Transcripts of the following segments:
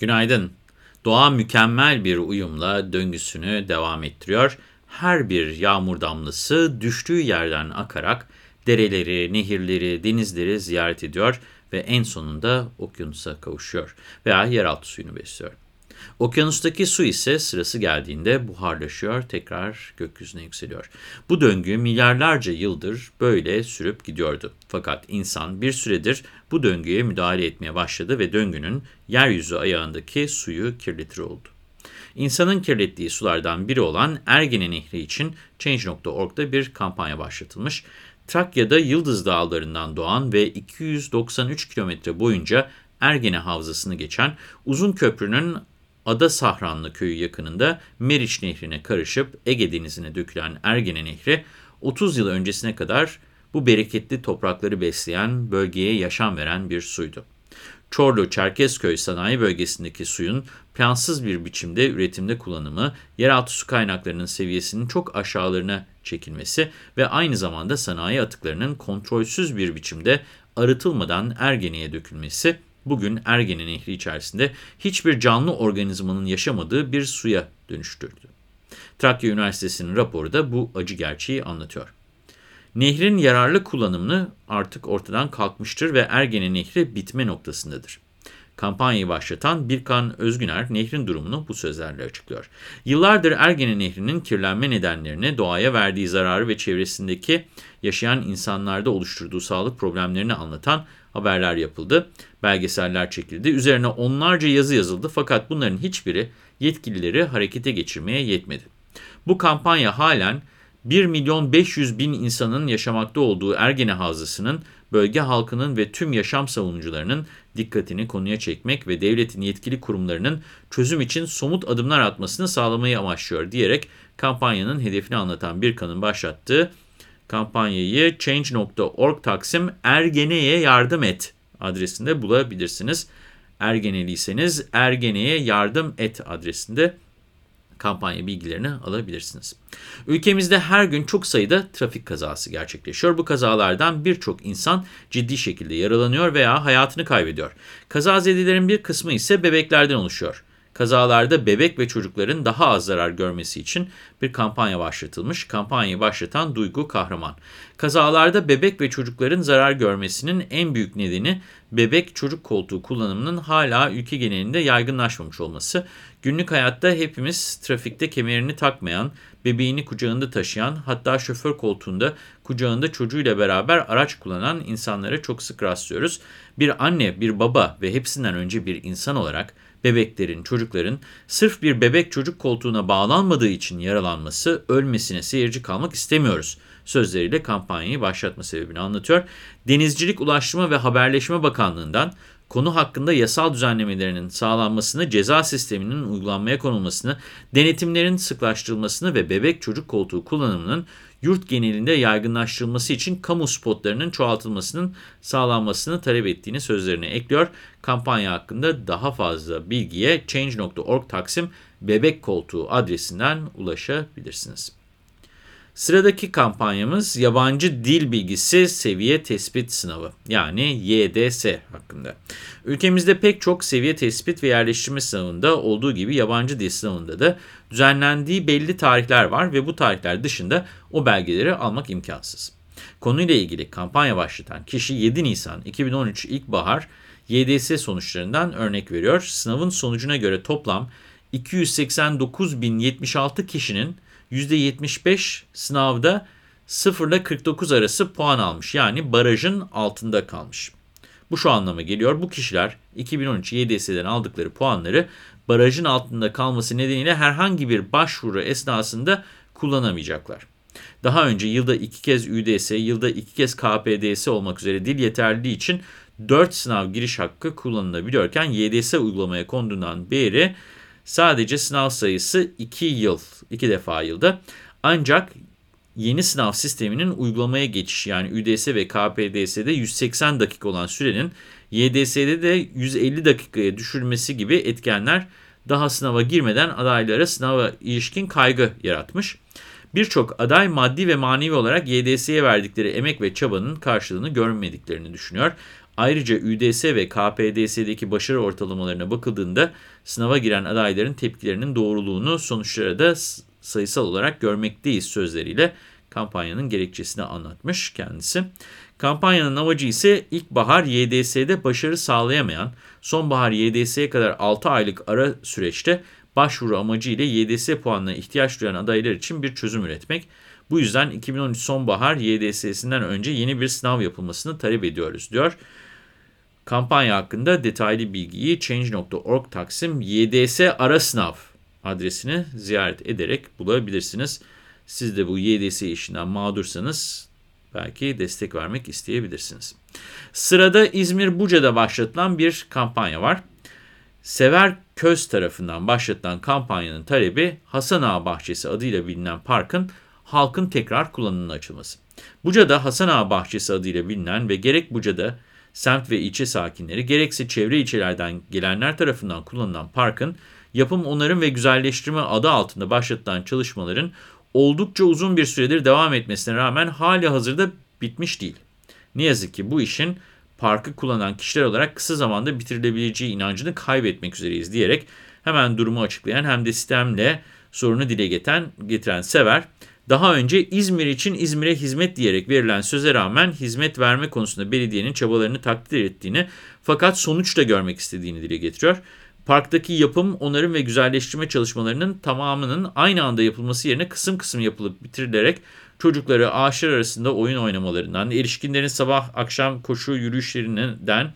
Günaydın. Doğa mükemmel bir uyumla döngüsünü devam ettiriyor. Her bir yağmur damlası düştüğü yerden akarak dereleri, nehirleri, denizleri ziyaret ediyor ve en sonunda okyanusa kavuşuyor veya yeraltı suyunu besliyor. Okyanustaki su ise sırası geldiğinde buharlaşıyor, tekrar gökyüzüne yükseliyor. Bu döngü milyarlarca yıldır böyle sürüp gidiyordu. Fakat insan bir süredir bu döngüye müdahale etmeye başladı ve döngünün yeryüzü ayağındaki suyu kirletir oldu. İnsanın kirlettiği sulardan biri olan Ergene Nehri için Change.org'da bir kampanya başlatılmış. Trakya'da Yıldız Dağları'ndan doğan ve 293 kilometre boyunca Ergene Havzası'nı geçen uzun köprünün Ada Sahranlı köyü yakınında Meriç Nehri'ne karışıp Ege Denizi'ne dökülen Ergene Nehri 30 yıl öncesine kadar bu bereketli toprakları besleyen, bölgeye yaşam veren bir suydu. Çorlu-Çerkezköy sanayi bölgesindeki suyun plansız bir biçimde üretimde kullanımı, yeraltı su kaynaklarının seviyesinin çok aşağılarına çekilmesi ve aynı zamanda sanayi atıklarının kontrolsüz bir biçimde arıtılmadan Ergene'ye dökülmesi, bugün Ergene Nehri içerisinde hiçbir canlı organizmanın yaşamadığı bir suya dönüştürdü. Trakya Üniversitesi'nin raporu da bu acı gerçeği anlatıyor. Nehrin yararlı kullanımını artık ortadan kalkmıştır ve Ergene Nehri bitme noktasındadır. Kampanyayı başlatan Birkan Özgüner nehrin durumunu bu sözlerle açıklıyor. Yıllardır Ergene Nehri'nin kirlenme nedenlerini, doğaya verdiği zararı ve çevresindeki yaşayan insanlarda oluşturduğu sağlık problemlerini anlatan haberler yapıldı, belgeseller çekildi, üzerine onlarca yazı yazıldı fakat bunların hiçbiri yetkilileri harekete geçirmeye yetmedi. Bu kampanya halen 1 milyon 500 bin insanın yaşamakta olduğu Ergene Havzası'nın bölge halkının ve tüm yaşam savunucularının dikkatini konuya çekmek ve devletin yetkili kurumlarının çözüm için somut adımlar atmasını sağlamayı amaçlıyor diyerek kampanyanın hedefini anlatan bir kanın başlattığı kampanyayı change.org taksim ergeneye yardım et adresinde bulabilirsiniz. Ergeneliyseniz ergeneye yardım et adresinde kampanya bilgilerini alabilirsiniz. Ülkemizde her gün çok sayıda trafik kazası gerçekleşiyor. Bu kazalardan birçok insan ciddi şekilde yaralanıyor veya hayatını kaybediyor. Kazazedelerin bir kısmı ise bebeklerden oluşuyor. Kazalarda bebek ve çocukların daha az zarar görmesi için bir kampanya başlatılmış. Kampanyayı başlatan Duygu Kahraman. Kazalarda bebek ve çocukların zarar görmesinin en büyük nedeni bebek çocuk koltuğu kullanımının hala ülke genelinde yaygınlaşmamış olması. Günlük hayatta hepimiz trafikte kemerini takmayan, bebeğini kucağında taşıyan, hatta şoför koltuğunda kucağında çocuğuyla beraber araç kullanan insanlara çok sık rastlıyoruz. Bir anne, bir baba ve hepsinden önce bir insan olarak bebeklerin, çocukların sırf bir bebek çocuk koltuğuna bağlanmadığı için yaralanması, ölmesine seyirci kalmak istemiyoruz sözleriyle kampanyayı başlatma sebebini anlatıyor. Denizcilik, Ulaştırma ve Haberleşme Bakanlığı'ndan konu hakkında yasal düzenlemelerinin sağlanmasını, ceza sisteminin uygulanmaya konulmasını, denetimlerin sıklaştırılmasını ve bebek çocuk koltuğu kullanımının yurt genelinde yaygınlaştırılması için kamu spotlarının çoğaltılmasının sağlanmasını talep ettiğini sözlerine ekliyor. Kampanya hakkında daha fazla bilgiye change.org taksim bebek koltuğu adresinden ulaşabilirsiniz. Sıradaki kampanyamız yabancı dil bilgisi seviye tespit sınavı yani YDS hakkında. Ülkemizde pek çok seviye tespit ve yerleştirme sınavında olduğu gibi yabancı dil sınavında da düzenlendiği belli tarihler var ve bu tarihler dışında o belgeleri almak imkansız. Konuyla ilgili kampanya başlatan kişi 7 Nisan 2013 ilkbahar YDS sonuçlarından örnek veriyor. Sınavın sonucuna göre toplam 289.076 kişinin %75 sınavda 0 ile 49 arası puan almış. Yani barajın altında kalmış. Bu şu anlama geliyor. Bu kişiler 2013 YDS'den aldıkları puanları barajın altında kalması nedeniyle herhangi bir başvuru esnasında kullanamayacaklar. Daha önce yılda iki kez ÜDS, yılda iki kez KPDS olmak üzere dil yeterliliği için 4 sınav giriş hakkı kullanılabiliyorken YDS uygulamaya konduğundan beri Sadece sınav sayısı 2 yıl, 2 defa yılda. Ancak yeni sınav sisteminin uygulamaya geçişi yani ÜDS ve KPDS'de 180 dakika olan sürenin YDS'de de 150 dakikaya düşürmesi gibi etkenler daha sınava girmeden adaylara sınava ilişkin kaygı yaratmış. Birçok aday maddi ve manevi olarak YDS'ye verdikleri emek ve çabanın karşılığını görmediklerini düşünüyor. Ayrıca ÜDS ve KPDS'deki başarı ortalamalarına bakıldığında sınava giren adayların tepkilerinin doğruluğunu sonuçlara da sayısal olarak görmekteyiz sözleriyle kampanyanın gerekçesini anlatmış kendisi. Kampanyanın amacı ise ilkbahar YDS'de başarı sağlayamayan, sonbahar YDS'ye kadar 6 aylık ara süreçte başvuru amacı ile YDS puanına ihtiyaç duyan adaylar için bir çözüm üretmek. Bu yüzden 2013 sonbahar YDS'sinden önce yeni bir sınav yapılmasını talep ediyoruz diyor. Kampanya hakkında detaylı bilgiyi change.org taksim YDS ara sınav adresini ziyaret ederek bulabilirsiniz. Siz de bu YDS işinden mağdursanız belki destek vermek isteyebilirsiniz. Sırada İzmir Buca'da başlatılan bir kampanya var. Sever Köz tarafından başlatılan kampanyanın talebi Hasan Ağa Bahçesi adıyla bilinen parkın halkın tekrar kullanımına açılması. Buca'da Hasan Ağa Bahçesi adıyla bilinen ve gerek Buca'da semt ve ilçe sakinleri gerekse çevre ilçelerden gelenler tarafından kullanılan parkın yapım, onarım ve güzelleştirme adı altında başlatılan çalışmaların oldukça uzun bir süredir devam etmesine rağmen hali hazırda bitmiş değil. Ne yazık ki bu işin parkı kullanan kişiler olarak kısa zamanda bitirilebileceği inancını kaybetmek üzereyiz diyerek hemen durumu açıklayan hem de sistemle sorunu dile getiren, getiren Sever, daha önce İzmir için İzmir'e hizmet diyerek verilen söze rağmen hizmet verme konusunda belediyenin çabalarını takdir ettiğini fakat sonuç da görmek istediğini dile getiriyor. Parktaki yapım, onarım ve güzelleştirme çalışmalarının tamamının aynı anda yapılması yerine kısım kısım yapılıp bitirilerek çocukları ağaçlar arasında oyun oynamalarından, erişkinlerin sabah akşam koşu yürüyüşlerinden,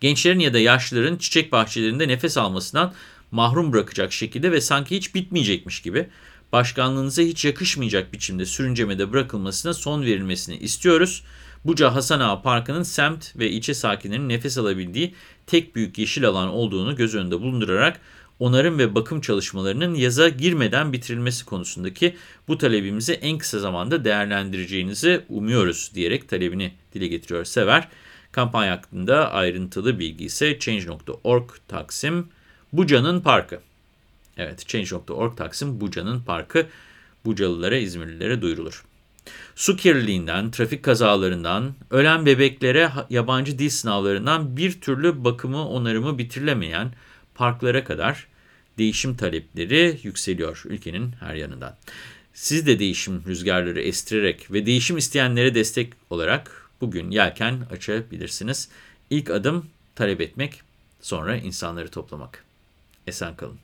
gençlerin ya da yaşlıların çiçek bahçelerinde nefes almasından mahrum bırakacak şekilde ve sanki hiç bitmeyecekmiş gibi başkanlığınıza hiç yakışmayacak biçimde sürüncemede bırakılmasına son verilmesini istiyoruz. Buca Hasan Ağa Parkı'nın semt ve ilçe sakinlerinin nefes alabildiği tek büyük yeşil alan olduğunu göz önünde bulundurarak onarım ve bakım çalışmalarının yaza girmeden bitirilmesi konusundaki bu talebimizi en kısa zamanda değerlendireceğinizi umuyoruz diyerek talebini dile getiriyor Sever. Kampanya hakkında ayrıntılı bilgi ise change.org Taksim Buca'nın Parkı. Evet change.org Taksim Buca'nın Parkı Bucalılara, İzmirlilere duyurulur. Su kirliliğinden, trafik kazalarından, ölen bebeklere yabancı dil sınavlarından bir türlü bakımı, onarımı bitirilemeyen parklara kadar değişim talepleri yükseliyor ülkenin her yanından. Siz de değişim rüzgarları estirerek ve değişim isteyenlere destek olarak bugün yelken açabilirsiniz. İlk adım talep etmek, sonra insanları toplamak. Esen kalın.